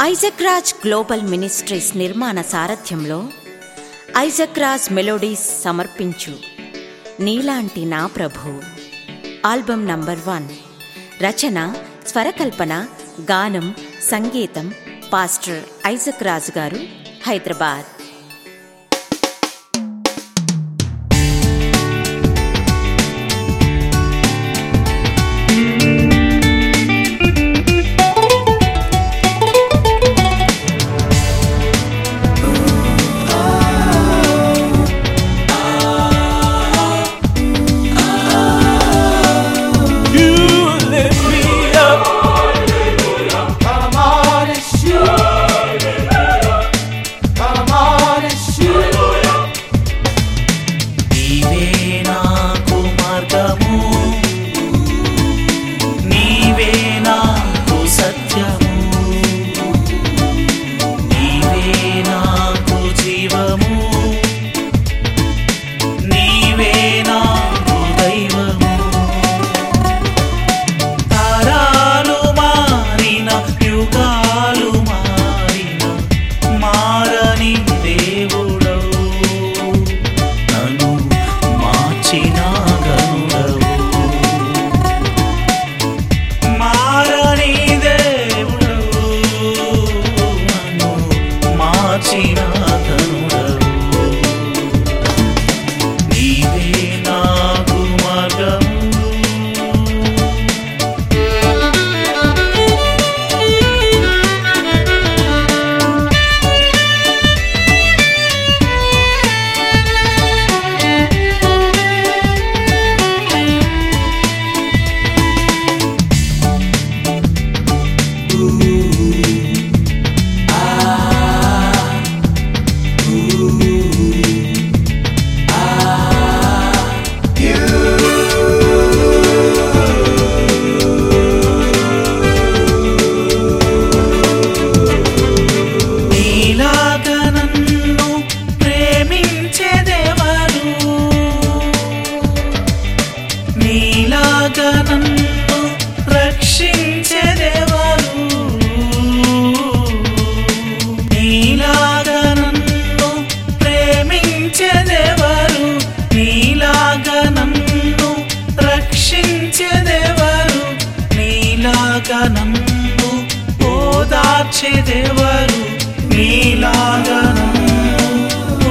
Isaac Raj global ministries నిర్మాణ సారథ్యంలో Isaac Raj melodies సమర్పించు. నీలాంటి నా ప్రభు. Album number one. రచన స్వరకల్పన గానం సంగీతం పాస్టర్ ఐజక్ రాజ్ గారు హైదరాబాద్.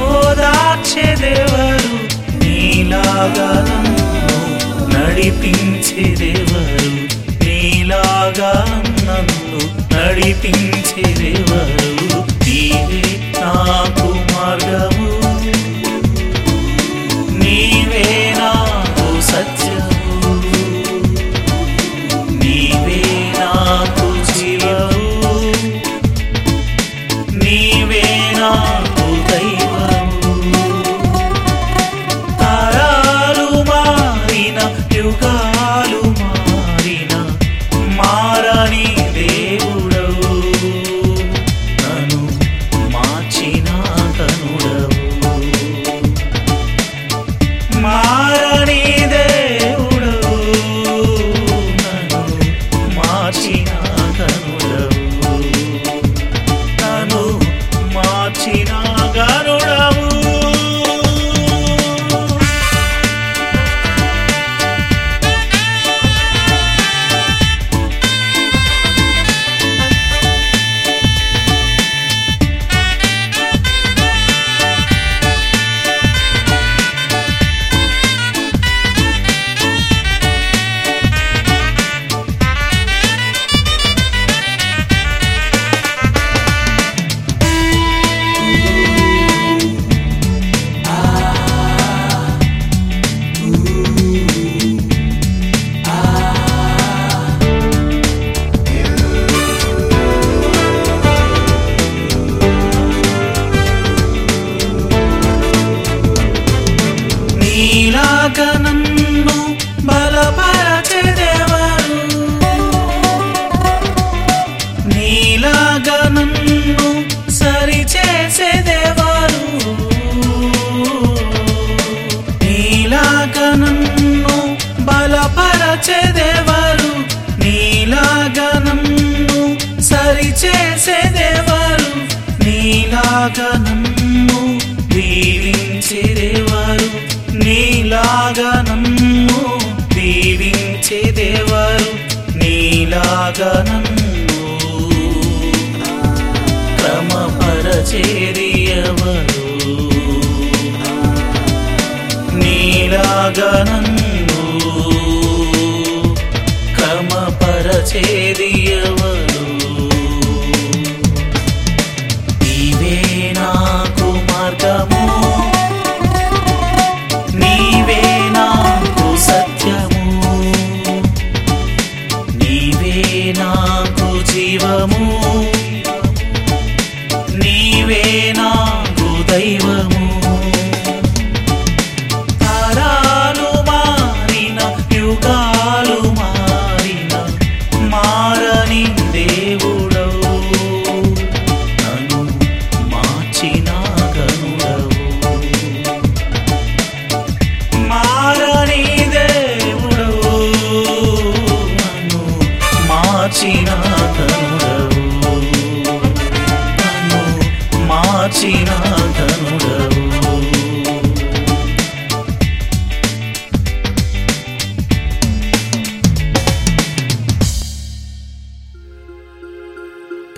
ఓదార్చేదేవరు నడిపించేదేవరు నీలాగా. నన్ను నడిపించేదేవరు on. నీలాగా నన్ను దీవించేదేవారు నీలాగా నన్ను దీవించేదేవారు నీలాగా నన్ను క్రమపరచేరియవరు నీలాగా నన్ను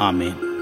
Amen.